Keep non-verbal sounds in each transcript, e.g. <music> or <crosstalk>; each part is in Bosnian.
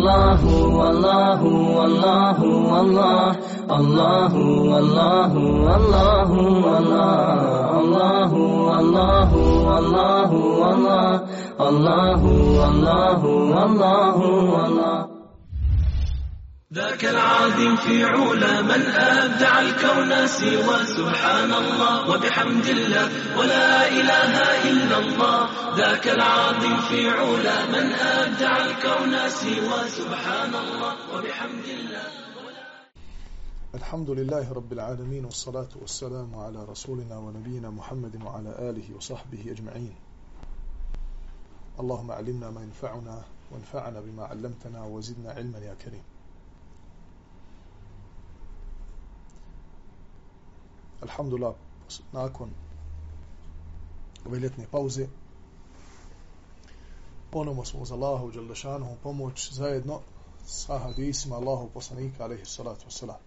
الله والله والله والله الله والله والله والله الله والله والله والله الله والله والله والله ذاك العظيم في علا من أبدع الكون سوى سبحان الله وبحمد الله ولا إله إلا الله. ذاك العظيم في علا من أبدع الكون سوى سبحان الله وبحمد الله. الحمد لله رب العالمين والصلاة والسلام على رسولنا ونبينا محمد وعلى آله وصحبه أجمعين. اللهم علمنا ما ينفعنا وانفعنا بما علمتنا وزدنا علما يا كريم. Alhamdulillah, nakon ove ljetne pauze, ponovno smo uz Allahu Đalešanu pomoć zajedno sa hadisima Allahu poslanika, alaihi salatu wasalam.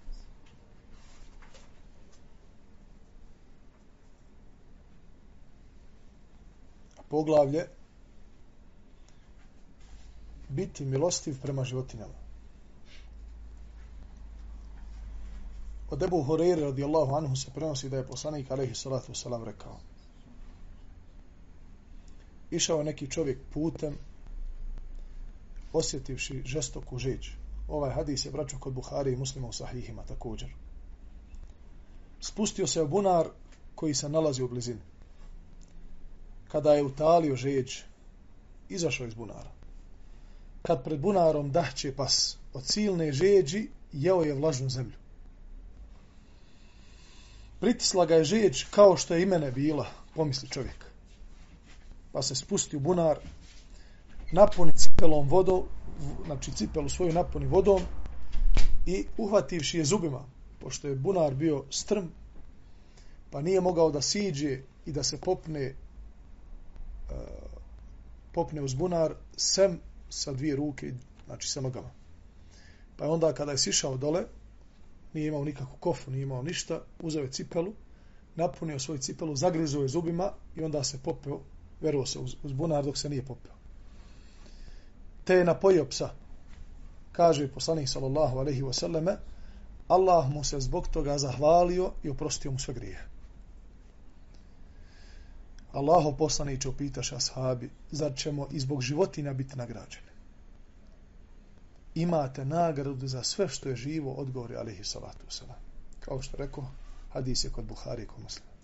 Poglavlje biti milostiv prema životinjama. Od Ebu Horeire radijallahu anhu se prenosi da je poslanik alaihi salatu wasalam rekao Išao neki čovjek putem osjetivši žestoku žeđ. Ovaj hadis je vraćao kod Buhari i muslima u sahihima također. Spustio se u bunar koji se nalazi u blizini. Kada je utalio žeđ, izašao iz bunara. Kad pred bunarom dahće pas od silne žeđi, jeo je vlažnu zemlju pritisla ga je žeđ kao što je i mene bila, pomisli čovjek. Pa se spusti u bunar, napuni cipelom vodom, znači cipelu svoju napuni vodom i uhvativši je zubima, pošto je bunar bio strm, pa nije mogao da siđe i da se popne e, popne uz bunar sem sa dvije ruke, znači sa nogama. Pa onda kada je sišao dole, nije imao nikakvu kofu, nije imao ništa, uzeo je cipelu, napunio svoju cipelu, zagrizuo je zubima i onda se popeo, veruo se uz, uz bunar dok se nije popeo. Te je napojio psa. Kaže poslanik sallallahu alaihi wasallame, Allah mu se zbog toga zahvalio i oprostio mu sve grije. Allaho poslaniće upitaš ashabi, zar ćemo i zbog životinja biti nagrađeni? Imate nagradu za sve što je živo, odgovori alihi salatu wasalam. Kao što rekao, hadis je kod Buhari i kod muslima.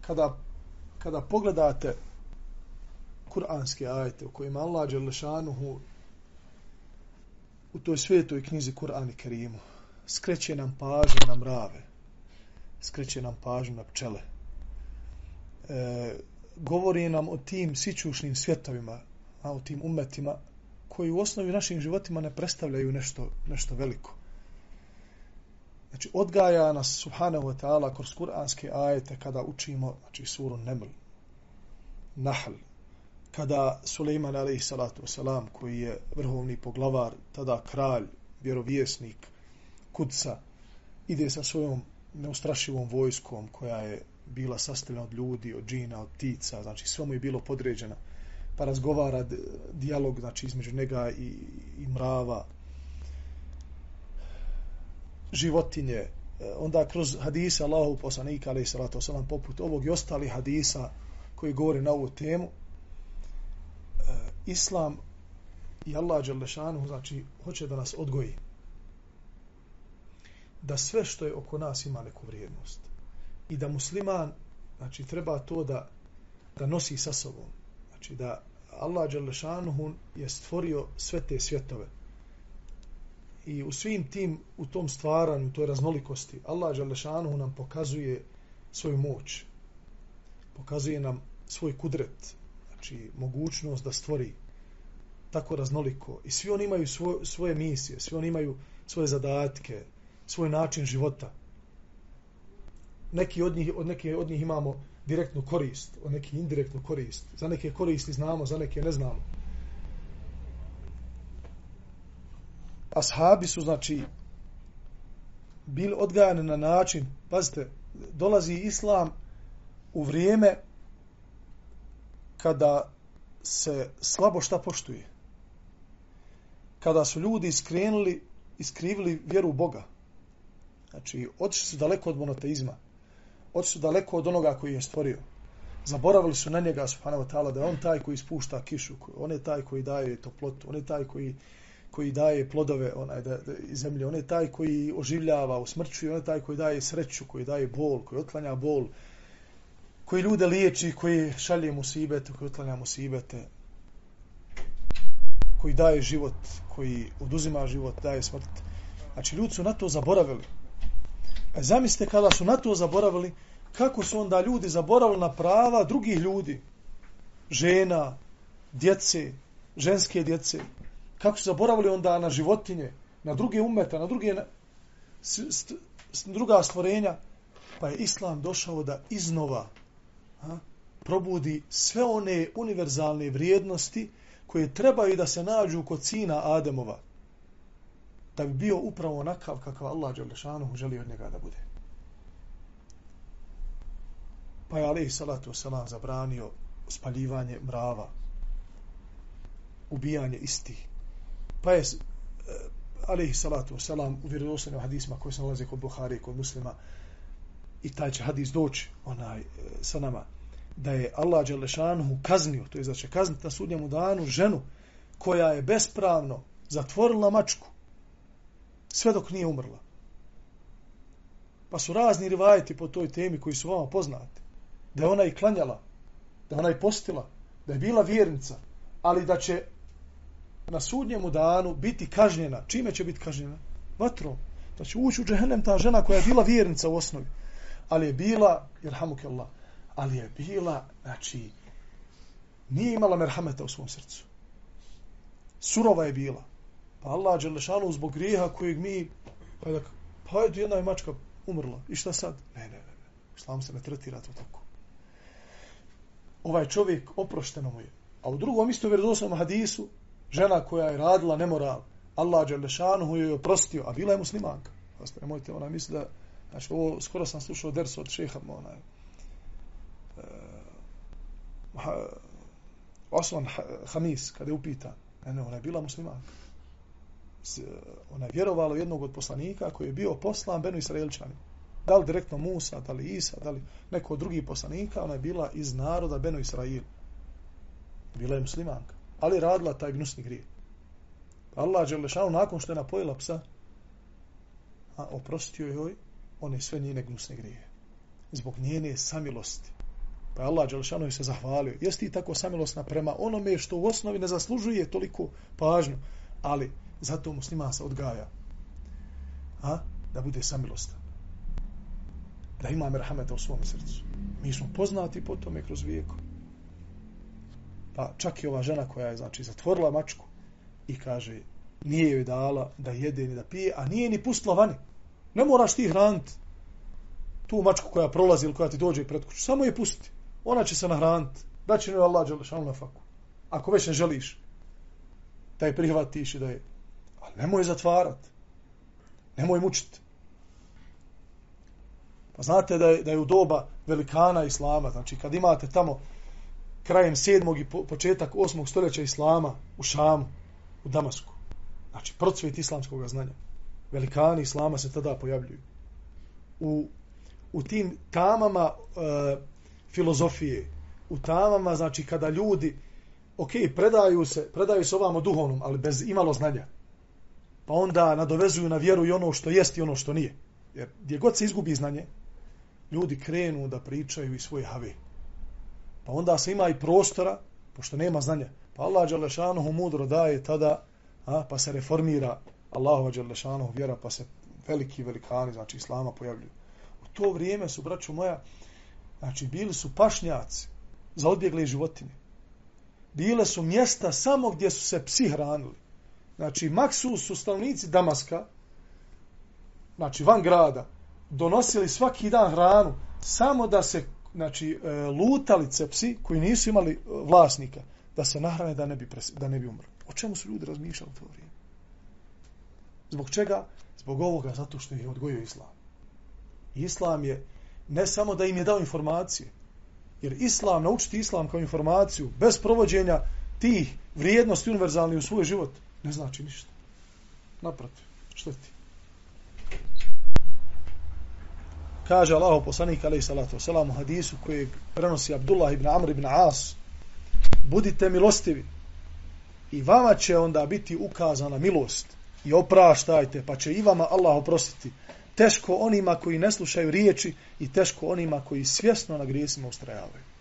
Kada, kada pogledate kuranske ajete u kojima Allah Đelešanuhu u toj svetoj knjizi Kur'an i Kerimu skreće nam pažnje na mrave, skreće nam pažnju na pčele. E, govori nam o tim sićušnim svjetovima, a o tim umetima, koji u osnovi našim životima ne predstavljaju nešto, nešto veliko. Znači, odgaja nas, subhanahu wa ta'ala, kroz kuranske ajete, kada učimo, znači, suru Neml, Nahl, kada Suleiman, alaihi salatu wasalam, koji je vrhovni poglavar, tada kralj, vjerovjesnik, kudca, ide sa svojom neustrašivom vojskom koja je bila sastavljena od ljudi, od džina, od ptica, znači sve mu je bilo podređeno. Pa razgovara dijalog znači, između njega i, i mrava, životinje, e, onda kroz hadise Allahu poslanika, ali i salatu osalam, poput ovog i ostali hadisa koji govore na ovu temu, e, Islam i Allah Đalešanu, znači, hoće da nas odgoji da sve što je oko nas ima neku vrijednost. I da musliman, znači, treba to da, da nosi sa sobom. Znači, da Allah Đalešanuhun je stvorio sve te svjetove. I u svim tim, u tom stvaranju, toj raznolikosti, Allah Đalešanuhun nam pokazuje svoju moć. Pokazuje nam svoj kudret. Znači, mogućnost da stvori tako raznoliko. I svi oni imaju svoje, svoje misije, svi oni imaju svoje zadatke, svoj način života. Neki od njih, od neke od njih imamo direktnu korist, od neki indirektnu korist. Za neke koristi znamo, za neke ne znamo. Ashabi su, znači, bili odgajani na način, pazite, dolazi islam u vrijeme kada se slabo šta poštuje. Kada su ljudi iskrenuli, iskrivili vjeru u Boga. Znači, otišli su daleko od monoteizma. Otišli su daleko od onoga koji je stvorio. Zaboravili su na njega, subhanahu wa ta'ala, da je on taj koji ispušta kišu, on je taj koji daje toplotu, on je taj koji, koji daje plodove onaj, da, da, iz zemlje, on je taj koji oživljava, usmrćuje, on je taj koji daje sreću, koji daje bol, koji otklanja bol, koji ljude liječi, koji šalje mu sibete, koji otklanja mu sibete, koji daje život, koji oduzima život, daje smrt. Znači, ljudi su na to zaboravili. A zamislite kada su na to zaboravili, kako su onda ljudi zaboravili na prava drugih ljudi, žena, djece, ženske djece, kako su zaboravili onda na životinje, na druge umeta, na druge, druga stvorenja, pa je Islam došao da iznova a, probudi sve one univerzalne vrijednosti koje trebaju da se nađu kod sina Ademova, da bi bio upravo onakav kakav Allah Đalešanu želi od njega da bude. Pa je alaih salatu wasalam zabranio spaljivanje mrava, ubijanje istih. Pa je eh, alaih salatu wasalam u vjerodostanju hadisma koji se nalaze kod Buhari i kod muslima i taj će hadis doći onaj, eh, sa nama da je Allah Đelešanu kaznio, to je znači da će kazniti na sudnjemu danu ženu koja je bespravno zatvorila mačku sve dok nije umrla. Pa su razni rivajeti po toj temi koji su vama poznati. Da je ona i klanjala, da je ona i postila, da je bila vjernica, ali da će na sudnjemu danu biti kažnjena. Čime će biti kažnjena? Vatrom. Da će ući u džehennem ta žena koja je bila vjernica u osnovi. Ali je bila, jer Allah, ali je bila, znači, nije imala merhameta u svom srcu. Surova je bila. Pa Allah Đelešanu zbog grijeha kojeg mi, pa je pa je jedna mačka umrla. I šta sad? Ne, ne, ne. ne. Islam se ne tretira to tako. Ovaj čovjek oprošteno mu je. A u drugom isto vjerodosnom hadisu, žena koja je radila nemoral, Allah Đelešanu je oprostio, a bila je muslimanka. Pa nemojte, ona misli da, znači ovo, skoro sam slušao ders od šeha, onaj, uh, e, Osman Hamis, kada je upitan, ne, ne, ona je bila muslimanka. Ona je vjerovala jednog od poslanika koji je bio poslan Benu Israelčani. Da li direktno Musa, da li Isa, da li neko od drugih poslanika, ona je bila iz naroda Benu Israel. Bila je muslimanka. Ali radila taj gnusni grije. Allah Đelešanu nakon što je napojila psa, a oprostio joj one sve njene gnusne grije. Zbog njene samilosti. Pa Allah Đelešanu se zahvalio. Jesi ti tako samilosna prema onome što u osnovi ne zaslužuje toliko pažnju, ali zato musliman se odgaja. A? Da bude samilostan. Da ima merhameta u svom srcu. Mi smo poznati po tome kroz vijeku. Pa čak i ova žena koja je znači zatvorila mačku i kaže nije joj dala da jede ni da pije, a nije ni pustila vani. Ne moraš ti hraniti tu mačku koja prolazi ili koja ti dođe pred kuću. Samo je pusti. ona će se nahraniti. Da će ne Allah Đelešanu na faku. Ako već ne želiš da je prihvatiš i da je... Ali nemoj zatvarat. Nemoj mučiti. Pa znate da je, da je u doba velikana Islama, znači kad imate tamo krajem 7. i početak 8. stoljeća Islama u Šamu, u Damasku, znači procvet islamskog znanja, velikani Islama se tada pojavljuju. U, u tim tamama e, filozofije, u tamama, znači kada ljudi, ok, predaju se, predaju se ovamo duhovnom, ali bez imalo znanja, pa onda nadovezuju na vjeru i ono što jest i ono što nije. Jer gdje god se izgubi znanje, ljudi krenu da pričaju i svoje have. Pa onda se ima i prostora, pošto nema znanja. Pa Allah Đalešanuhu mudro daje tada, a, pa se reformira Allahu Đalešanuhu vjera, pa se veliki velikani, znači Islama, pojavljuju. U to vrijeme su, braću moja, Znači, bili su pašnjaci za odbjegle životinje. Bile su mjesta samo gdje su se psi hranili. Znači, Maksus su stanovnici Damaska, znači, van grada, donosili svaki dan hranu samo da se, znači, e, lutali cepsi koji nisu imali e, vlasnika, da se nahrane da ne bi, pres, da ne bi umrli. O čemu su ljudi razmišljali to vrijeme? Zbog čega? Zbog ovoga, zato što je odgojio islam. Islam je Ne samo da im je dao informacije. Jer islam, naučiti islam kao informaciju, bez provođenja tih vrijednosti univerzalnih u svoj život, ne znači ništa. Naprotiv, što ti? Kaže Allahu poslanik alaih salatu wasalam u hadisu kojeg prenosi Abdullah ibn Amr ibn As budite milostivi i vama će onda biti ukazana milost i opraštajte pa će i vama Allah oprostiti teško onima koji ne slušaju riječi i teško onima koji svjesno na grijesima ustrajavaju.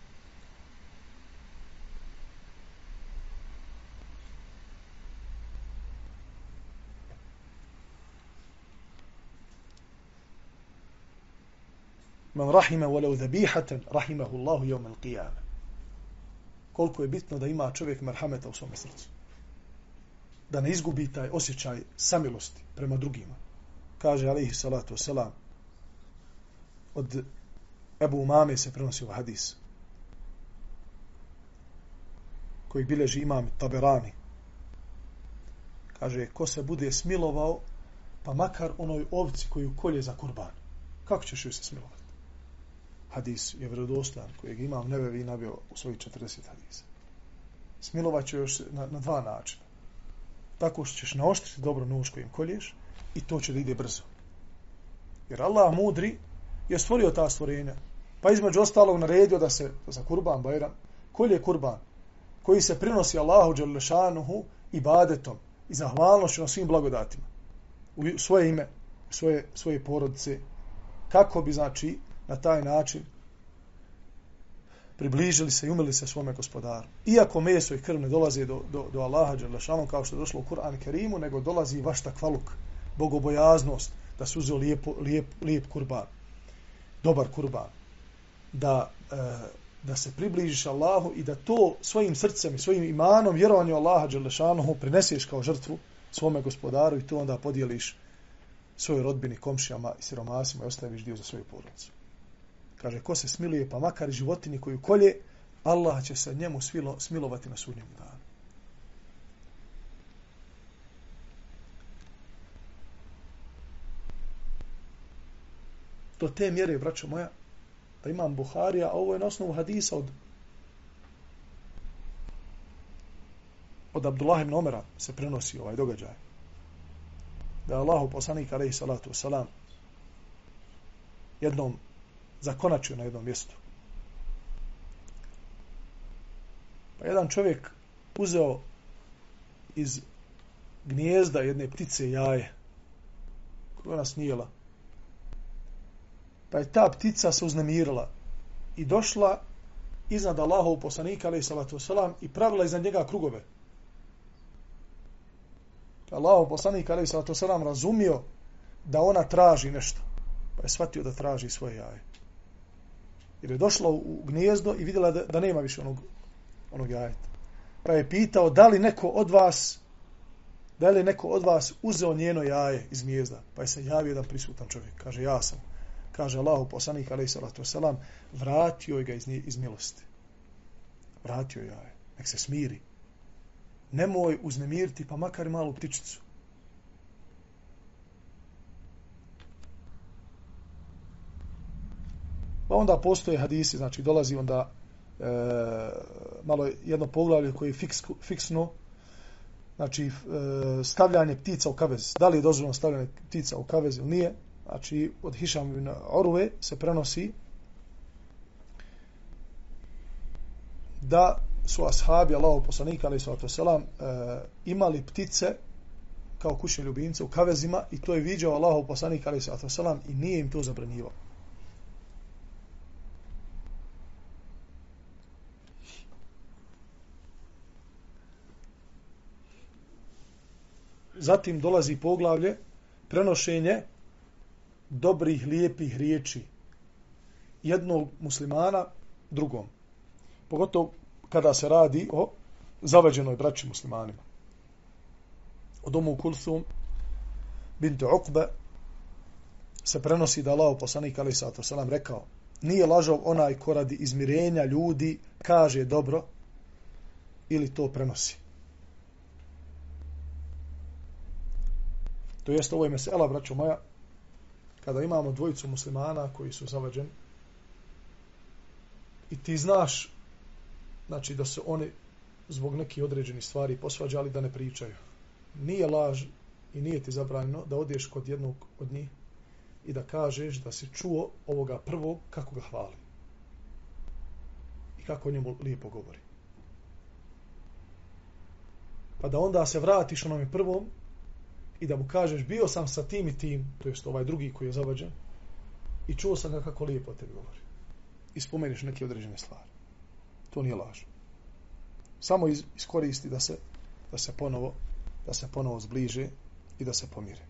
Man rahime walau dhabihatan rahimahu Allahu yawm al-qiyamah. Koliko je bitno da ima čovjek merhameta u svom srcu. Da ne izgubi taj osjećaj samilosti prema drugima kaže alaihi salatu wasalam od Ebu Umame se prenosi u hadis koji bileži imam Taberani kaže ko se bude smilovao pa makar onoj ovci koju kolje za kurban kako ćeš ju se smilovati hadis je vjerodostojan, kojeg imam Nebevi nabio u svojih 40 hadisa smilovat ću još na, na dva načina tako što ćeš naoštriti dobro nož kojim kolješ i to će da ide brzo. Jer Allah mudri je stvorio ta stvorenja. Pa između ostalog naredio da se za kurban bajram, koji je kurban? Koji se prinosi Allahu Đalešanuhu i badetom i zahvalnošću na svim blagodatima. U svoje ime, svoje, svoje porodice. Kako bi, znači, na taj način približili se i umili se svome gospodaru. Iako meso i krv ne dolaze do, do, do Allaha Đalešanuhu kao što je došlo u Kur'an Kerimu, nego dolazi vaš takvaluk bogobojaznost, da se uzeo lijep, lijep, lijep kurban, dobar kurban, da, e, da se približiš Allahu i da to svojim srcem i svojim imanom, vjerovanju Allaha Đelešanohu, prineseš kao žrtvu svome gospodaru i to onda podijeliš svojoj rodbini, komšijama i siromasima i ostaviš dio za svoju porodicu. Kaže, ko se smiluje, pa makar i koju kolje, Allah će se njemu svilo, smilovati na sudnjem danu. do te mjere, braćo moja, da imam Buharija, a ovo je na osnovu hadisa od od Abdullah ibn Omera se prenosi ovaj događaj. Da je Allahu poslanik, alaihi salatu wasalam, jednom zakonačio na jednom mjestu. Pa jedan čovjek uzeo iz gnijezda jedne ptice jaje koja ona snijela. pa je ta ptica se uznemirila i došla iznad Allahov poslanika alaih salatu wasalam i pravila iznad njega krugove. Allahov poslanik alaih salatu wasalam razumio da ona traži nešto. Pa je shvatio da traži svoje jaje. Jer je došla u gnijezdo i vidjela da, da nema više onog, onog jajeta. Pa je pitao da li neko od vas da li neko od vas uzeo njeno jaje iz gnijezda. Pa je se javio jedan prisutan čovjek. Kaže, ja sam kaže Allahu poslanik alaih salatu wasalam, vratio ga iz, iz milosti vratio jaje. nek se smiri nemoj uznemiriti pa makar malu ptičicu pa onda postoje hadisi znači dolazi onda e, malo jedno poglavlje koje je fiks, fiksno znači e, stavljanje ptica u kavez da li je dozvoljeno stavljanje ptica u kavez ili nije znači od Hišam ibn Orve se prenosi da su ashabi Allahov poslanika alejhi salatu selam e, imali ptice kao kućne ljubimce u kavezima i to je viđao Allahov poslanik alejhi salatu selam i nije im to zabranjivao. Zatim dolazi poglavlje prenošenje dobrih, lijepih riječi jednog muslimana drugom. Pogotovo kada se radi o zavađenoj braći muslimanima. Od Umu Kulthum binte Uqbe se prenosi da Allah poslanik ali sato selam rekao nije lažov onaj ko radi izmirenja ljudi kaže dobro ili to prenosi. To jest ovo je mesela, braćo moja, kada imamo dvojicu muslimana koji su zavađeni, i ti znaš znači da se oni zbog nekih određenih stvari posvađali da ne pričaju. Nije laž i nije ti zabranjeno da odeš kod jednog od njih i da kažeš da si čuo ovoga prvog kako ga hvali. I kako o njemu lijepo govori. Pa da onda se vratiš onom prvom i da mu kažeš bio sam sa tim i tim, to jest ovaj drugi koji je zavađen, i čuo sam ga kako lijepo te govori. I spomeniš neke određene stvari. To nije laž. Samo iz, iskoristi da se, da se ponovo da se ponovo zbliže i da se pomire.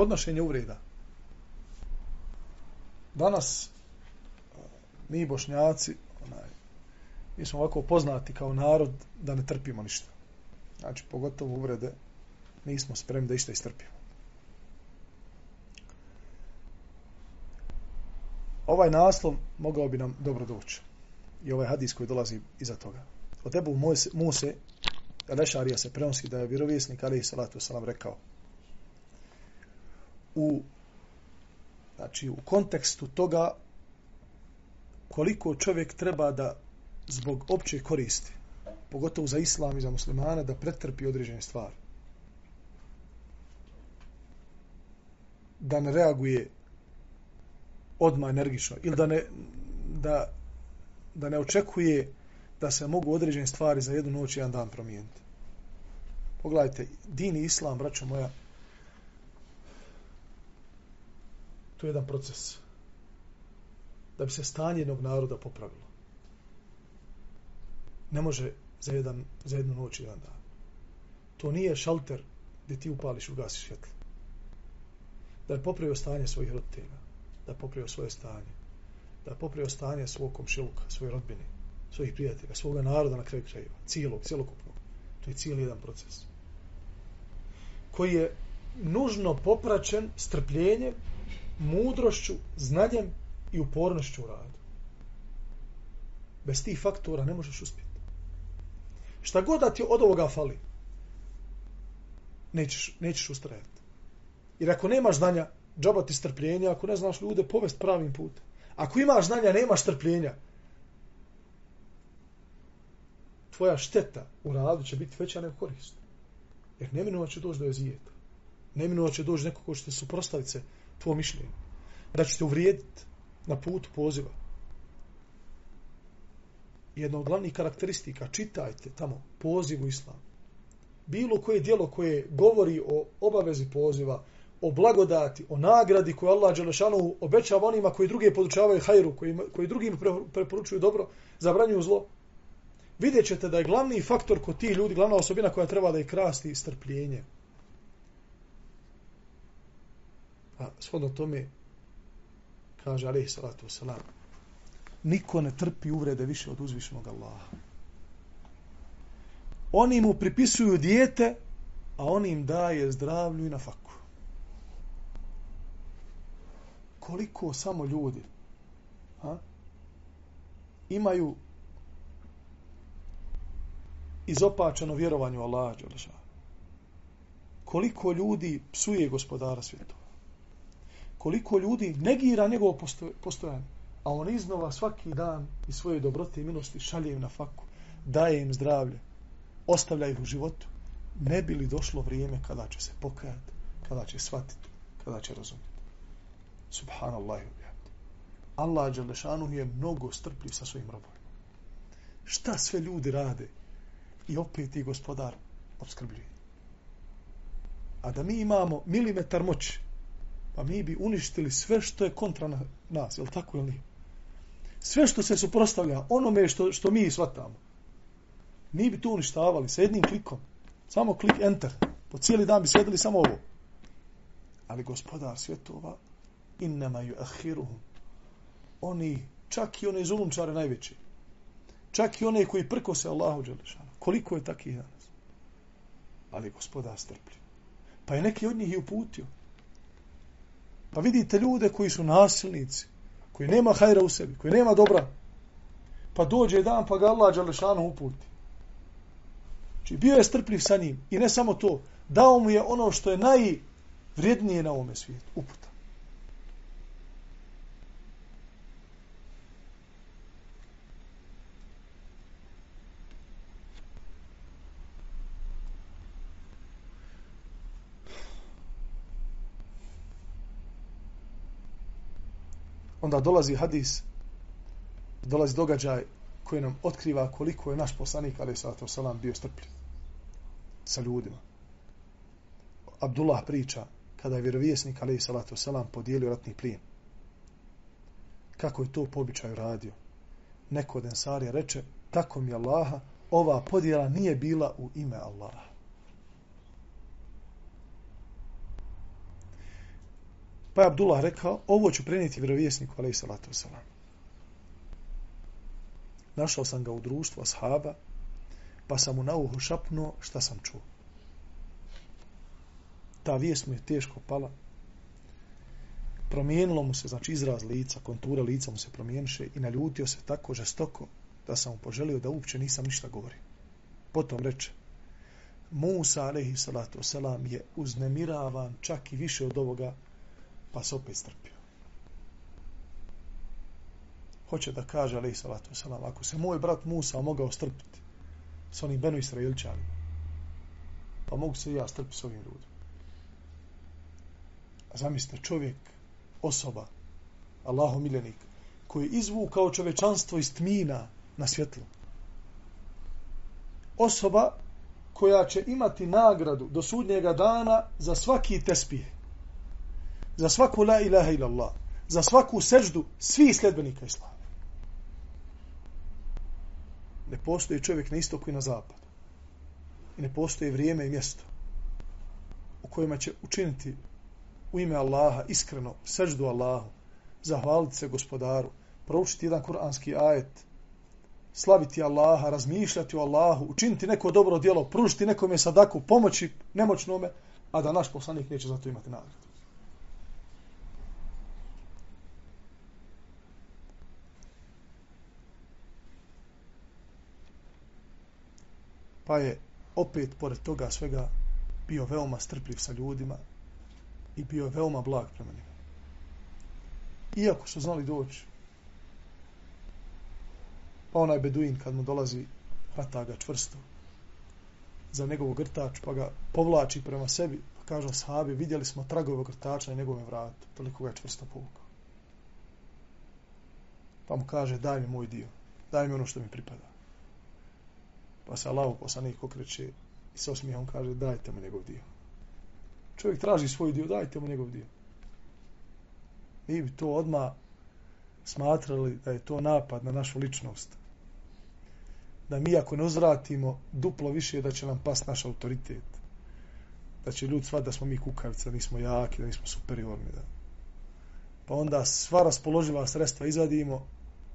Podnošenje uvreda. Danas mi bošnjaci onaj, mi smo ovako poznati kao narod da ne trpimo ništa. Znači, pogotovo uvrede, nismo spremni da išta istrpimo. Ovaj naslov mogao bi nam dobro doći. I ovaj hadis koji dolazi iza toga. Od Ebu Muse, Lešarija se prenosi da je vjerovjesnik, ali i salatu salam rekao, u, znači, u kontekstu toga koliko čovjek treba da zbog opće koristi, pogotovo za islam i za muslimane, da pretrpi određene stvari. Da ne reaguje odma energično ili da ne, da, da ne očekuje da se mogu određene stvari za jednu noć i jedan dan promijeniti. Pogledajte, din i islam, braćo moja, to je jedan proces da bi se stanje jednog naroda popravilo. Ne može za, jedan, za jednu noć i jedan dan. To nije šalter gdje ti upališ u gasi svjetlo. Da je popravio stanje svojih roditelja, da je popravio svoje stanje, da je popravio stanje svog komšiluka, svoje rodbine, svojih prijatelja, svoga naroda na kraju krajeva, cijelog, cijelokupnog. To je cijeli jedan proces. Koji je nužno popraćen strpljenjem, mudrošću, znanjem i upornošću u radu. Bez tih faktora ne možeš uspjeti. Šta god da ti od ovoga fali, nećeš, nećeš ustrajati. Jer ako nemaš znanja, džaba ti strpljenja, ako ne znaš ljude, povest pravim put. Ako imaš znanja, nemaš strpljenja, tvoja šteta u radu će biti veća nego korist. Jer neminuo će doći do jezijeta. Neminuo će doći neko ko će te suprostaviti se tvoje mišljenje. Da ću te uvrijediti na putu poziva jedna od glavnih karakteristika, čitajte tamo poziv u islam. Bilo koje dijelo koje govori o obavezi poziva, o blagodati, o nagradi koju Allah Đelešanu obećava onima koji druge podučavaju hajru, koji, koji drugim preporučuju dobro, zabranjuju zlo. Vidjet ćete da je glavni faktor kod tih ljudi, glavna osobina koja treba da je krasti strpljenje. A shodno tome, kaže alaihi salatu wasalam, niko ne trpi uvrede više od uzvišenog Allaha. Oni mu pripisuju dijete, a on im daje zdravlju i na faku. Koliko samo ljudi a, imaju izopačeno vjerovanje u Allaha. Koliko ljudi psuje gospodara svjetova. Koliko ljudi negira njegovo postojanje a on iznova svaki dan i svoje dobrote i milosti šalje im na faku, daje im zdravlje, ostavlja ih u životu, ne bi li došlo vrijeme kada će se pokajati, kada će shvatiti, kada će razumjeti. Subhanallah. Allah Đalešanu je mnogo strpljiv sa svojim robovima. Šta sve ljudi rade i opet i gospodar obskrbljuje. A da mi imamo milimetar moći, pa mi bi uništili sve što je kontra nas, je li tako ili nije? sve što se suprostavlja onome što, što mi shvatamo. Mi bi to uništavali sa jednim klikom. Samo klik enter. Po cijeli dan bi sjedili samo ovo. Ali gospodar svjetova innama ju ahiruhum. Oni, čak i one zulumčare najveći. Čak i one koji prko se Allahu Đelešanu. Koliko je takih danas? Ali gospodar strpljiv. Pa je neki od njih i uputio. Pa vidite ljude koji su nasilnici, koji nema hajra u sebi, koji nema dobra, pa dođe dan pa ga Allah Đalešanu uputi. Znači bio je strpljiv sa njim i ne samo to, dao mu je ono što je najvrijednije na ovome svijetu, uputa. Onda dolazi hadis, dolazi događaj koji nam otkriva koliko je naš poslanik, ali sallatu wasalam, bio strpljiv sa ljudima. Abdullah priča kada je vjerovjesnik, ali sallatu wasalam, podijelio ratni plijen. Kako je to po običaju radio? Neko od ensarija reče, tako mi Allaha, ova podjela nije bila u ime Allaha. Pa je Abdullah rekao, ovo ću prenijeti vjerovjesniku, alaih salatu wasalam. Našao sam ga u društvu ashaba, pa sam mu na uho šapnuo šta sam čuo. Ta vijest mu je teško pala. Promijenilo mu se, znači izraz lica, kontura lica mu se promijeniše i naljutio se tako žestoko da sam mu poželio da uopće nisam ništa govorio. Potom reče, Musa, alaihi salatu wasalam, je uznemiravan čak i više od ovoga pa se opet strpio. Hoće da kaže, ali salatu salam, ako se moj brat Musa mogao strpiti s onim Benu Israilčanima, pa mogu se i ja strpiti s ovim ljudima. A zamislite, čovjek, osoba, Allahu miljenik, koji je izvukao čovečanstvo iz tmina na svjetlo. Osoba koja će imati nagradu do sudnjega dana za svaki tespih za svaku la ilaha ila Allah, za svaku seždu svih sljedbenika Islama. Ne postoji čovjek na istoku i na zapadu. I ne postoji vrijeme i mjesto u kojima će učiniti u ime Allaha iskreno seždu Allahu, zahvaliti se gospodaru, proučiti jedan kuranski ajet, slaviti Allaha, razmišljati o Allahu, učiniti neko dobro djelo, pružiti nekome sadaku, pomoći nemoćnome, a da naš poslanik neće za to imati nagradu. Pa je opet pored toga svega bio veoma strpljiv sa ljudima i bio veoma blag prema njima. Iako su znali doći, pa onaj beduin kad mu dolazi hvata ga čvrsto za njegovog grtač, pa ga povlači prema sebi, pa kaže sahabi, vidjeli smo tragove grtača na njegovom vratu, toliko ga je čvrsto povukao. Pa mu kaže, daj mi moj dio, daj mi ono što mi pripada. Pa se Allah poslanik okreće i sa osmijehom kaže dajte mu njegov dio. Čovjek traži svoj dio, dajte mu njegov dio. Mi bi to odma smatrali da je to napad na našu ličnost. Da mi ako ne uzratimo duplo više da će nam pas naš autoritet. Da će ljudi svat da smo mi kukavice, da nismo jaki, da nismo superiorni. Da. Pa onda sva raspoloživa sredstva izvadimo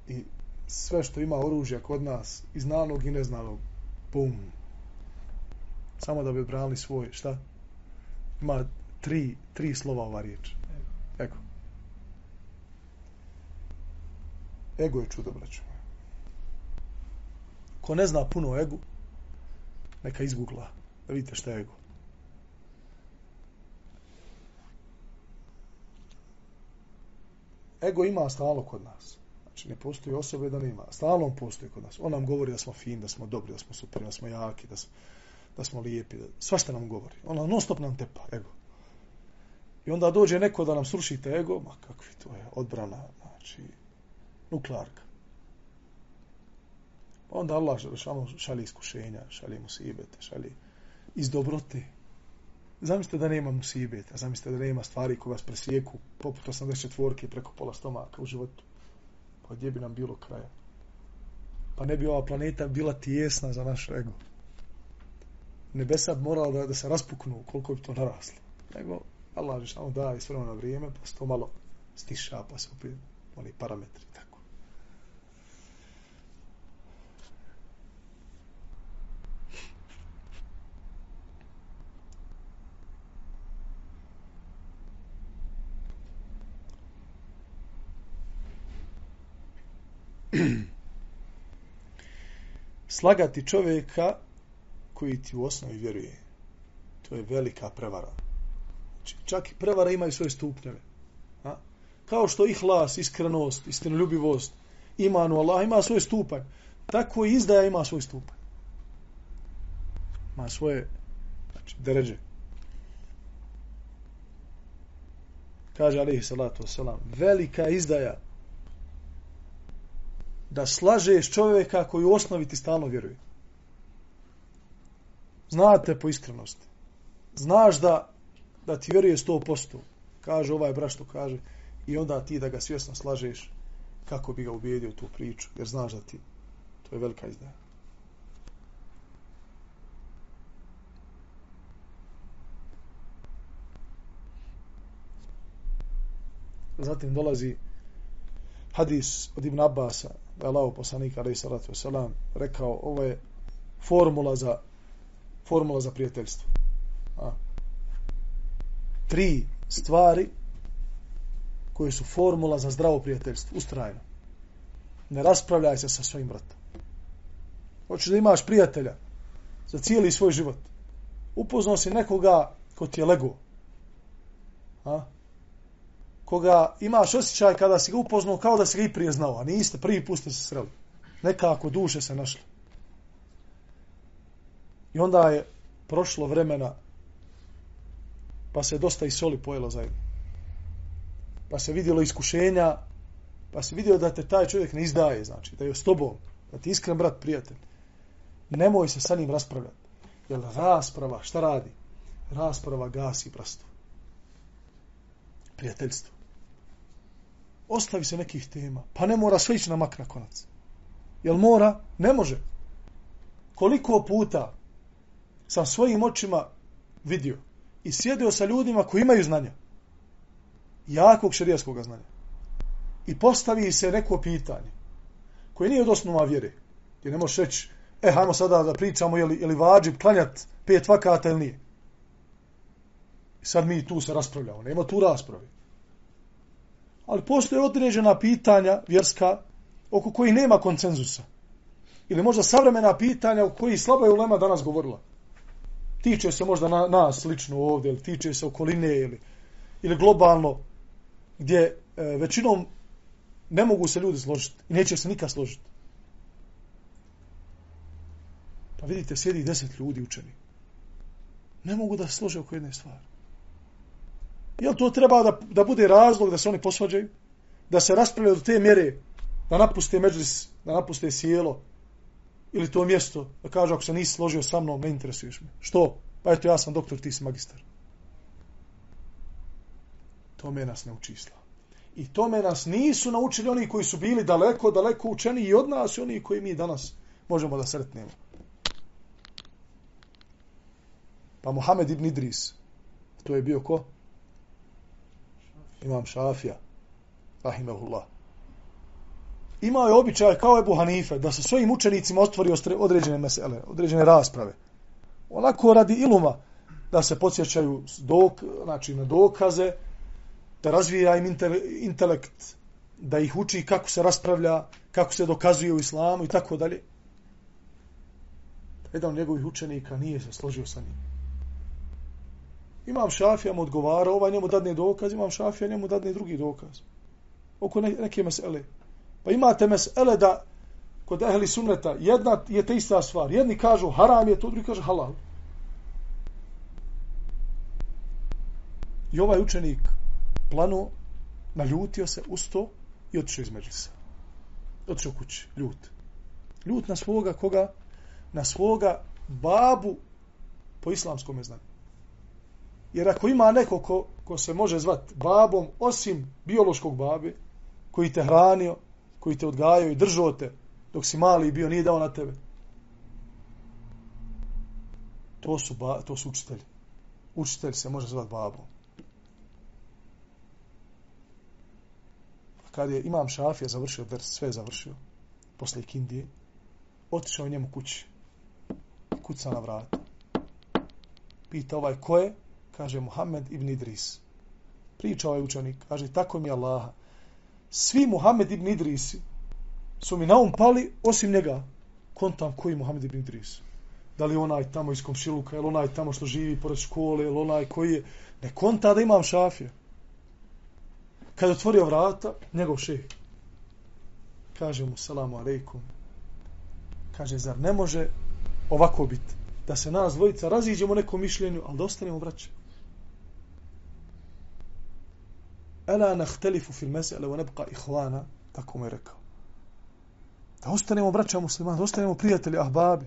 i sve što ima oružja kod nas, iz znanog i neznanog, bum. Samo da bi odbranili svoj, šta? Ima tri, tri slova ova riječ. Ego. Ego je čudo, braću. Ko ne zna puno egu, neka izgugla da vidite šta je ego. Ego ima stalo kod nas. Znači, ne postoji osobe da nema. Stalno on postoji kod nas. On nam govori da smo fin, da smo dobri, da smo super, da smo jaki, da smo, da smo lijepi. Da... Svašta nam govori. On non stop nam tepa, ego. I onda dođe neko da nam srušite ego, ma kakvi to je, odbrana, znači, nuklearka. Pa onda Allah šalje šalje iskušenja, šalje musibete, šalje iz dobrote. Zamislite da nema musibeta, zamislite da nema stvari koje vas presijeku poput 84 preko pola stomaka u životu pa gdje bi nam bilo kraja? Pa ne bi ova planeta bila tijesna za naš ego. Nebesa bi morala da, da se raspuknu koliko bi to naraslo. Nego, Allah je samo da i sve na vrijeme, pa se to malo stiša, pa se opet oni parametri tako. <clears throat> Slagati čovjeka koji ti u osnovi vjeruje. To je velika prevara. Znači, čak i prevara imaju svoje stupnjeve. A? Kao što ihlas, iskrenost, istinoljubivost, imanu Allah ima svoj stupanj. Tako i izdaja ima svoj stupanj. Ima svoje znači, deređe. Kaže alaihi salatu wasalam, velika izdaja da slažeš čovjeka koji u osnovi ti stalno vjeruje. Znate po iskrenosti. Znaš da, da ti vjeruje 100%. Kaže ovaj brašto, kaže. I onda ti da ga svjesno slažeš kako bi ga ubijedio tu priču. Jer znaš da ti to je velika izdaja. Zatim dolazi hadis od Ibn Abbasa, da je Allah poslanik, alaih salatu wasalam, rekao, ovo je formula za formula za prijateljstvo. A? Tri stvari koje su formula za zdravo prijateljstvo, ustrajno. Ne raspravljaj se sa svojim bratom. Hoćeš da imaš prijatelja za cijeli svoj život. Upoznao si nekoga ko ti je lego. A? Koga imaš osjećaj kada si ga upoznao kao da si ga i prije znao, a niste prvi put ste se sreli. Nekako duše se našli. I onda je prošlo vremena pa se dosta i soli pojelo zajedno. Pa se vidjelo iskušenja, pa se vidio da te taj čovjek ne izdaje, znači, da je s tobom, da ti iskren brat, prijatelj. Nemoj se sa njim raspravljati. Jer rasprava, šta radi? Rasprava gasi prastu. Prijateljstvo. Ostavi se nekih tema. Pa ne mora sve ići na mak na konac. Jel mora? Ne može. Koliko puta sam svojim očima vidio i sjedio sa ljudima koji imaju znanja. Jakog šarijaskog znanja. I postavi se neko pitanje koje nije od osnova vjere. Ti ne možeš reći, e, hajmo sada da pričamo, je li, je li vađib klanjat pet vakata ili nije. I sad mi tu se raspravljamo. Nema tu raspravi. Ali postoje određena pitanja vjerska oko koji nema koncenzusa. Ili možda savremena pitanja o koji slaba je ulema danas govorila tiče se možda na, nas lično ovdje, ili tiče se okoline, ili, ili globalno, gdje e, većinom ne mogu se ljudi složiti i neće se nikad složiti. Pa vidite, sjedi deset ljudi učeni. Ne mogu da se slože oko jedne stvari. Jel to treba da, da bude razlog da se oni posvađaju? Da se raspravljaju do te mjere da napuste međlis, da napuste sjelo, ili to mjesto da kaže ako se nisi složio sa mnom, ne interesuješ me. Što? Pa eto ja sam doktor, ti si magistar. To me nas ne uči islam. I to me nas nisu naučili oni koji su bili daleko, daleko učeni i od nas i oni koji mi danas možemo da sretnemo. Pa Mohamed ibn Idris, to je bio ko? Imam Šafija, rahimehullah. imao je običaj kao Ebu Hanife da sa svojim učenicima otvori određene mesele, određene rasprave. Onako radi iluma da se podsjećaju dok, znači na dokaze, da razvija im intelekt, da ih uči kako se raspravlja, kako se dokazuje u islamu i tako dalje. Jedan od njegovih učenika nije se složio sa njim. Imam šafija mu odgovara, ovaj njemu dadne dokaz, imam šafija njemu dadne drugi dokaz. Oko neke mesele. Pa imate mesele da kod ehli sunneta jedna je te ista stvar. Jedni kažu haram je to, drugi kažu halal. I ovaj učenik plano naljutio se usto i otišao iz međlisa. Otišao kući, ljut. Ljut na svoga koga? Na svoga babu po islamskom znanju. Jer ako ima neko ko, ko se može zvat babom, osim biološkog babe, koji te hranio, koji te odgajao i držao te dok si mali bio, nije dao na tebe. To su, ba, to su učitelji. Učitelj se može zvati babom. Kad je imam šafija završio, ders, sve završio, posle ikindije, otišao njemu kući. Kuca na vrata. Pita ovaj ko je? Kaže Muhammed ibn Idris. Priča ovaj učenik. Kaže, tako mi je Allaha svi Muhammed ibn Idrisi su mi na um pali, osim njega, kontam koji Muhammed ibn Idris. Da li onaj tamo iz komšiluka, ili onaj tamo što živi pored škole, ili onaj koji je... Ne konta da imam šafije. Kad otvorio vrata, njegov šeh. Kaže mu, salamu alaikum. Kaže, zar ne može ovako biti? Da se nas dvojica raziđemo nekom mišljenju, ali da ostanemo braće. Ela nahtelifu fil mesele, wa nebqa ihvana, tako mu je rekao. Da ostanemo braća muslimana, da ostanemo prijatelji ahbabi.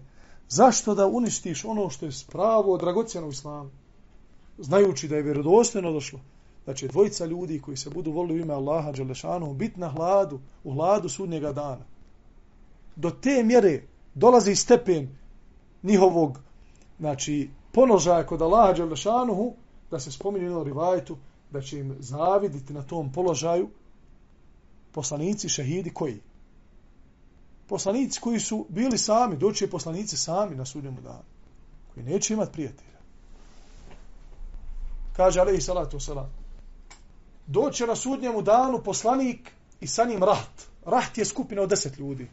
Zašto da uništiš ono što je spravo, dragocjeno u islamu? Znajući da je vjerodostojno došlo da će dvojica ljudi koji se budu volili u ime Allaha Đelešanu biti na hladu, u hladu sudnjega dana. Do te mjere dolazi stepen njihovog znači, ponožaja kod Allaha Đelešanu da se spominje u rivajtu da će im zaviditi na tom položaju poslanici šehidi koji? Poslanici koji su bili sami, doći je poslanici sami na sudnjemu danu, koji neće imati prijatelja. Kaže, alaihi salatu salam, doće na sudnjemu danu poslanik i sa njim raht. Raht je skupina od deset ljudi.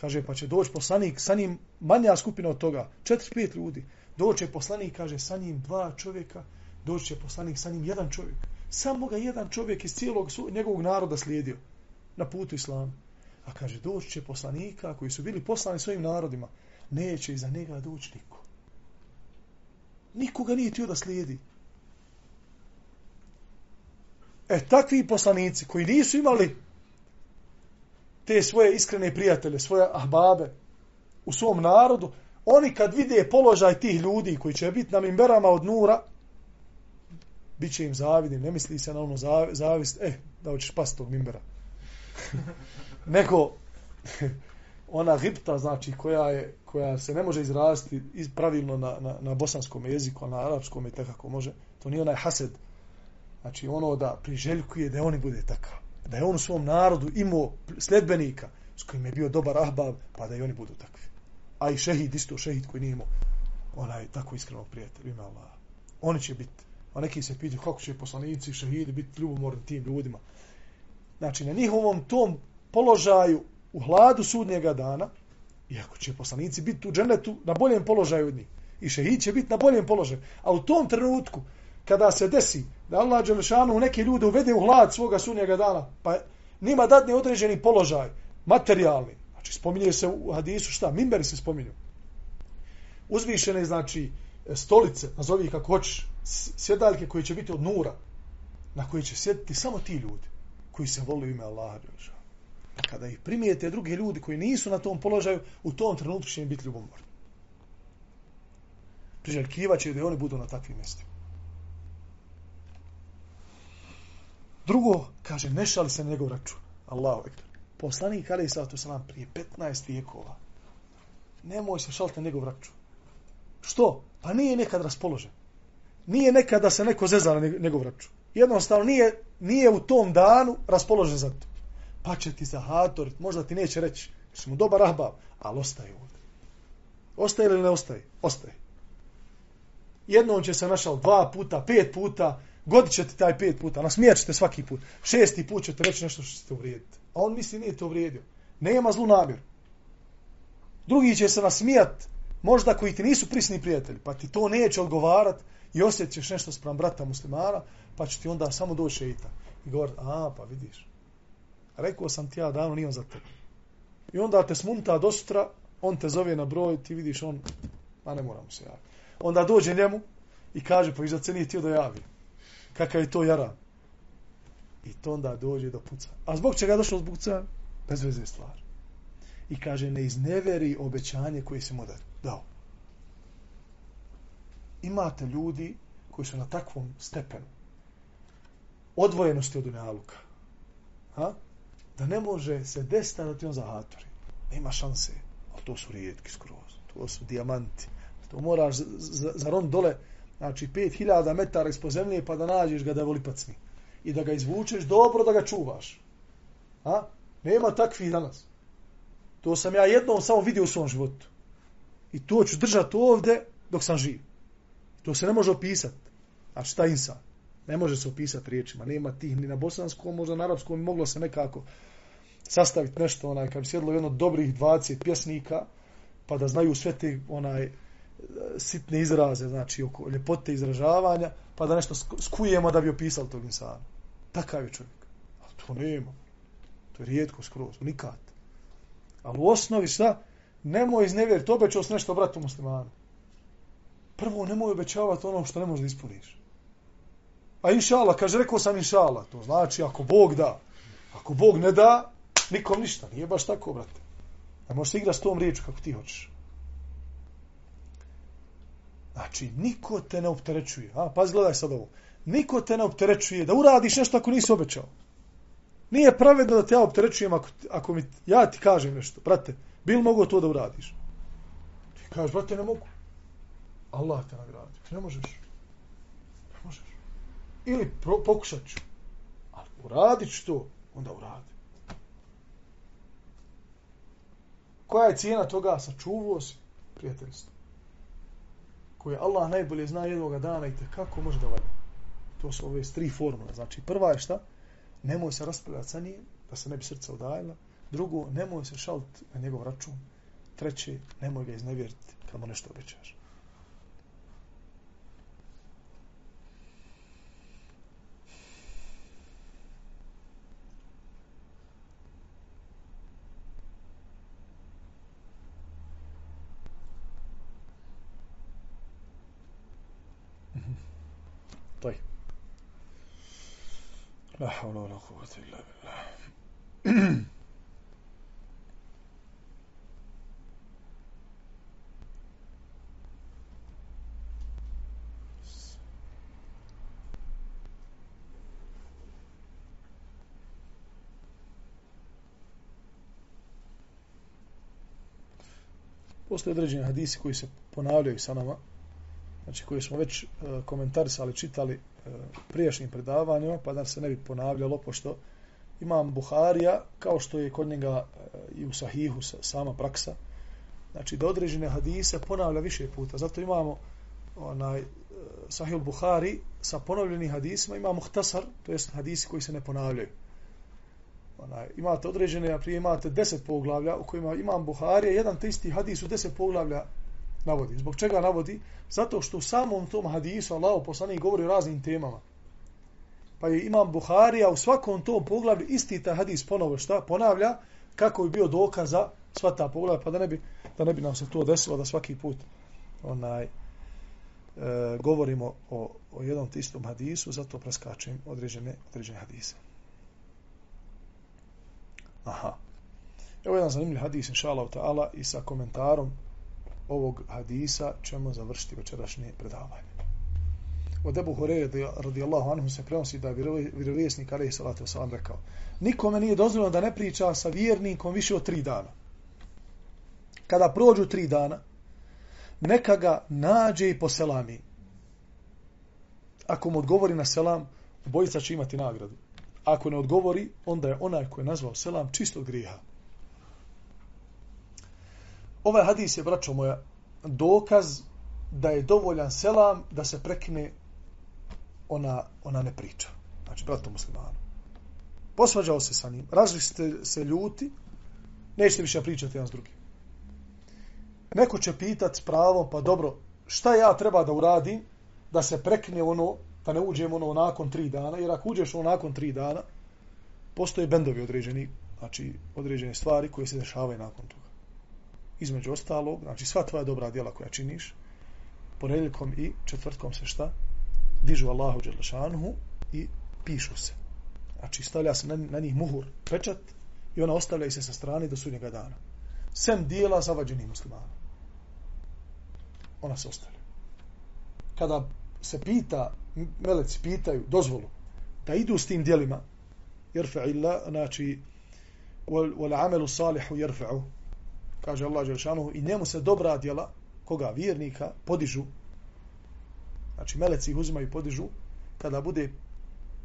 Kaže, pa će doći poslanik, sa njim manja skupina od toga, četiri, pet ljudi. Doće poslanik, kaže, sa njim dva čovjeka, doći će poslanik, sa njim jedan čovjek. Samo ga jedan čovjek iz cijelog njegovog naroda slijedio na putu islama. A kaže, doći će poslanika koji su bili poslani svojim narodima. Neće iza njega doći niko. Nikoga nije tio da slijedi. E, takvi poslanici koji nisu imali te svoje iskrene prijatelje, svoje ahbabe u svom narodu, oni kad vide položaj tih ljudi koji će biti na mimberama od nura, bit će im zavidni, ne misli se na ono zavist, eh, da hoćeš pas tog mimbera. <laughs> Neko, <laughs> ona gipta, znači, koja, je, koja se ne može izraziti pravilno na, na, na bosanskom jeziku, a na arapskom je tako može, to nije onaj hased, Znači ono da priželjkuje da oni bude takav. Da je on u svom narodu imao sledbenika s kojim je bio dobar ahbab, pa da i oni budu takvi. A i šehid, isto šehid koji nije imao onaj tako iskreno prijatelj, ima Allah. Oni će biti, a neki se pitaju kako će poslanici šehidi biti ljubomorni tim ljudima. Znači na njihovom tom položaju u hladu sudnjega dana, iako će poslanici biti u dženetu na boljem položaju od njih, i šehid će biti na boljem položaju, a u tom trenutku kada se desi da Allah Đelešanu neke ljude uvede u hlad svoga sunnjega dana, pa nima dadne određeni položaj, materijalni. Znači, spominje se u hadisu šta? Mimberi se spominju. Uzvišene, znači, stolice, nazovi kako hoćeš, sjedaljke koje će biti od nura, na koje će sjediti samo ti ljudi koji se voli ime Allaha Đelešanu. Kada ih primijete drugi ljudi koji nisu na tom položaju, u tom trenutku će im biti ljubomorni. Priželjkivaće da oni budu na takvim mjestima. Drugo, kaže, ne šali se na njegov račun. Allahu ekber. Poslanik Ali Isatu Salam prije 15 vijekova. Nemoj se šaliti na njegov račun. Što? Pa nije nekad raspoložen. Nije nekada da se neko zeza na njegov račun. Jednostavno nije, nije u tom danu raspoložen za to. Pa će ti zahatorit, možda ti neće reći, smo dobar ahbab, ali ostaje ovdje. Ostaje ili ne ostaje? Ostaje. Jednom će se našao dva puta, pet puta, godit ti taj pet puta, nasmijat ćete svaki put, šesti put ćete reći nešto što ćete uvrijediti. A on misli nije to uvrijedio. Nema zlu namjeru. Drugi će se nasmijat, možda koji ti nisu prisni prijatelji, pa ti to neće odgovarat i osjećaš ćeš nešto sprem brata muslimana, pa će ti onda samo doći šeita. I govorit, a, pa vidiš. Rekao sam ti ja davno, nijem za tebe. I onda te smunta do sutra, on te zove na broj, ti vidiš on, a ne moramo se javiti. Onda dođe njemu i kaže, pa iza se nije tio da javi kakav je to jara. I to onda dođe do puca. A zbog čega je došlo zbog puca? Bez veze stvar. I kaže, ne izneveri obećanje koje si mu dao. Imate ljudi koji su na takvom stepenu odvojenosti od unaluka. Ha? Da ne može se desiti da ti on zahatori. Nema šanse. Ali to su rijetki skroz. To su dijamanti. To moraš za ron dole znači 5000 metara ispod zemlje pa da nađeš ga da voli pacni. I da ga izvučeš dobro da ga čuvaš. A? Nema takvi danas. To sam ja jednom samo vidio u svom životu. I to ću držati ovde dok sam živ. To se ne može opisati. Znači, A šta insan? Ne može se opisati riječima. Nema tih ni na bosanskom, možda na arapskom moglo se nekako sastaviti nešto, onaj, kad bi sjedlo jedno dobrih 20 pjesnika, pa da znaju sve te onaj, sitne izraze, znači oko ljepote izražavanja, pa da nešto skujemo da bi opisali tog insana. Takav je čovjek. Ali to nema. To je rijetko skroz, nikad. Ali u osnovi šta? Nemoj iznevjeriti, obećao si nešto bratu muslimanu. Prvo, nemoj obećavati ono što ne možeš da ispuniš. A inšala, kaže, rekao sam inšala. To znači, ako Bog da, ako Bog ne da, nikom ništa. Nije baš tako, brate. Ne možeš igrati s tom riječu kako ti hoćeš. Znači, niko te ne opterećuje. A, pa gledaj sad ovo. Niko te ne opterećuje da uradiš nešto ako nisi obećao. Nije pravedno da te ja opterećujem ako, ako mi, ja ti kažem nešto. Brate, bil mogo to da uradiš? Ti kažeš, brate, ne mogu. Allah te nagradi. Ne možeš. Ne možeš. Ili pro, pokušat ću. Ali uradit ću to, onda uradi. Koja je cijena toga? Sačuvao si prijateljstvo. Koje Allah najbolje zna jednog dana i te kako može da valja. To su ove tri formule. Znači, prva je šta? Nemoj se raspravljati sa njim, da se ne bi srca udajila. Drugo, nemoj se šaliti na njegov račun. Treće, nemoj ga iznevjeriti kad mu nešto obećaš. طيب لا حول ولا قوة إلا بالله <clears throat> Postoje određeni hadisi koji se ponavljaju sa nama, znači koje smo već e, komentarisali, čitali e, prijašnjim predavanjima, pa da se ne bi ponavljalo, pošto imam Buharija, kao što je kod njega e, i u Sahihu sama praksa, znači da određene hadise ponavlja više puta. Zato imamo onaj e, Sahih Buhari sa ponovljenim hadisima, imamo Muhtasar, to jest hadisi koji se ne ponavljaju. Onaj, imate određene, a prije imate deset poglavlja u kojima imam Buharija, jedan te isti hadis u deset poglavlja navodi. Zbog čega navodi? Zato što u samom tom hadisu Allah poslanik govori o raznim temama. Pa je imam Buharija u svakom tom poglavlju isti ta hadis ponovo šta ponavlja kako bi bio dokaz za sva ta poglavlja pa da ne bi, da ne bi nam se to desilo da svaki put onaj e, govorimo o, o jednom tistom hadisu zato preskačem određene, određene hadise. Aha. Evo jedan zanimljiv hadis, inša Allah, i sa komentarom ovog hadisa ćemo završiti večerašnje predavanje. Od Ebu Horeje radijallahu anhu se prenosi da je vjerovjesnik alaihi salatu wasalam rekao nikome nije dozvoljeno da ne priča sa vjernikom više od tri dana. Kada prođu tri dana, neka ga nađe i poselami. Ako mu odgovori na selam, bojica će imati nagradu. Ako ne odgovori, onda je onaj koji je nazvao selam čistog griha. Ovaj hadis je, braćo moja, dokaz da je dovoljan selam da se prekine ona, ona ne priča. Znači, brato muslimanu. Posvađao se sa njim, razli ste se ljuti, nećete više pričati jedan s drugim. Neko će pitat s pravom, pa dobro, šta ja treba da uradim da se prekne ono, pa ne uđemo ono nakon tri dana, jer ako uđeš ono nakon tri dana, postoje bendovi određeni, znači određene stvari koje se dešavaju nakon toga između ostalog, znači sva tvoja dobra djela koja činiš, ponedjeljkom i četvrtkom se šta? Dižu Allahu Đelešanuhu i pišu se. Znači stavlja se na, na njih muhur, pečat i ona ostavlja se sa strane do sudnjega dana. Sem dijela zavađenih muslimana. Ona se ostavlja. Kada se pita, meleci pitaju dozvolu da idu s tim dijelima, jerfe illa, znači, wal amelu salihu jerfe'u kaže Allah Đelšanu, i njemu se dobra djela, koga vjernika, podižu, znači meleci ih uzimaju i podižu, kada bude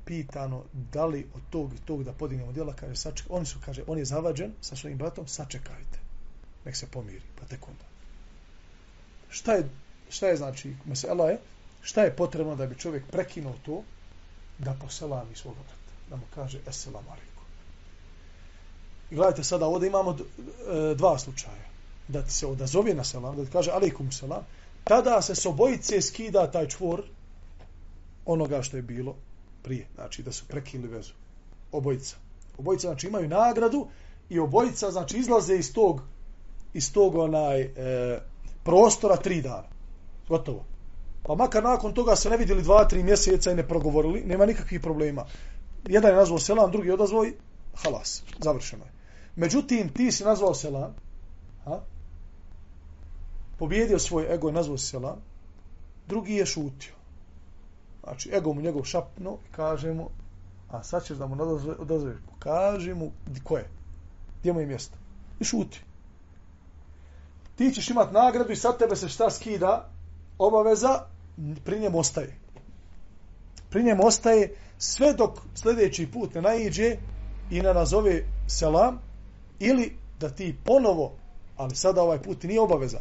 pitano da li od tog i tog da podignemo djela, kaže, saček, oni su, kaže, on je zavađen sa svojim bratom, sačekajte, nek se pomiri, pa tek onda. Šta je, šta je znači, mesela je, šta je potrebno da bi čovjek prekinuo to, da poselami svoga brata, da mu kaže, eselamu alaikum. I gledajte sada, ovdje imamo e, dva slučaja. Da ti se odazove na selam, da ti kaže alaikum selam, tada se s obojice skida taj čvor onoga što je bilo prije. Znači da su prekinuli vezu. Obojica. Obojica znači imaju nagradu i obojica znači izlaze iz tog iz tog onaj e, prostora tri dana. Gotovo. Pa makar nakon toga se ne vidjeli dva, tri mjeseca i ne progovorili, nema nikakvih problema. Jedan je nazvao selam, drugi je odazvao i halas, završeno je. Međutim, ti si nazvao selam, ha? pobjedio svoj ego i nazvao selam, drugi je šutio. Znači, ego mu njegov šapno i kaže mu, a sad ćeš da mu odazoveš, kaže mu ko je, gdje mu je mjesto. I šuti. Ti ćeš imat nagradu i sad tebe se šta skida, obaveza, pri njemu ostaje. Pri njemu ostaje sve dok sljedeći put ne naiđe i ne nazove selam ili da ti ponovo, ali sada ovaj put ti nije obaveza.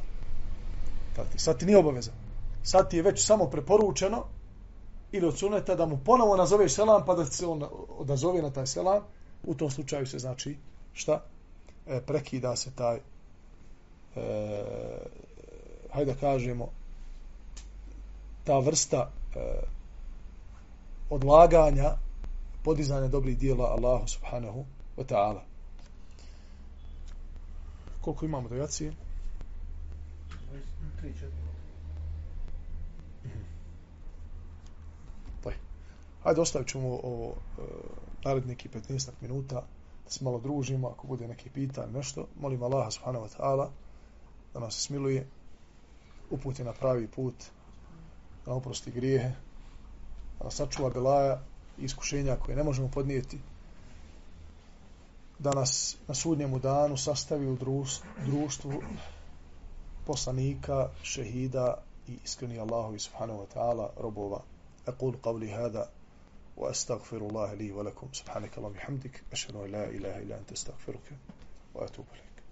Sad ti nije obaveza. Sad ti je već samo preporučeno ili od suneta da mu ponovo nazoveš selam pa da se on odazove na taj selam, u tom slučaju se znači šta? E, prekida se taj e, hajde da kažemo ta vrsta e, odlaganja podizanja dobrih dijela Allahu subhanahu wa ta'ala. Koliko imamo do jacije? 3-4. Hajde, ostavit ćemo ovo e, naredni neki 15 minuta da se malo družimo, ako bude neki pitan, nešto. Molim Allaha subhanahu wa ta'ala da nas smiluje, uputi na pravi put, da oprosti grijehe, da nas sačuva belaja i iskušenja koje ne možemo podnijeti, da nas na sudnjemu danu sastavi u društvu poslanika, šehida i iskreni Allahu subhanahu wa ta'ala robova. أقول قولي هذا وأستغفر الله لي ولكم سبحانك اللهم وبحمدك أشهد أن لا إله إلا أنت أستغفرك وأتوب إليك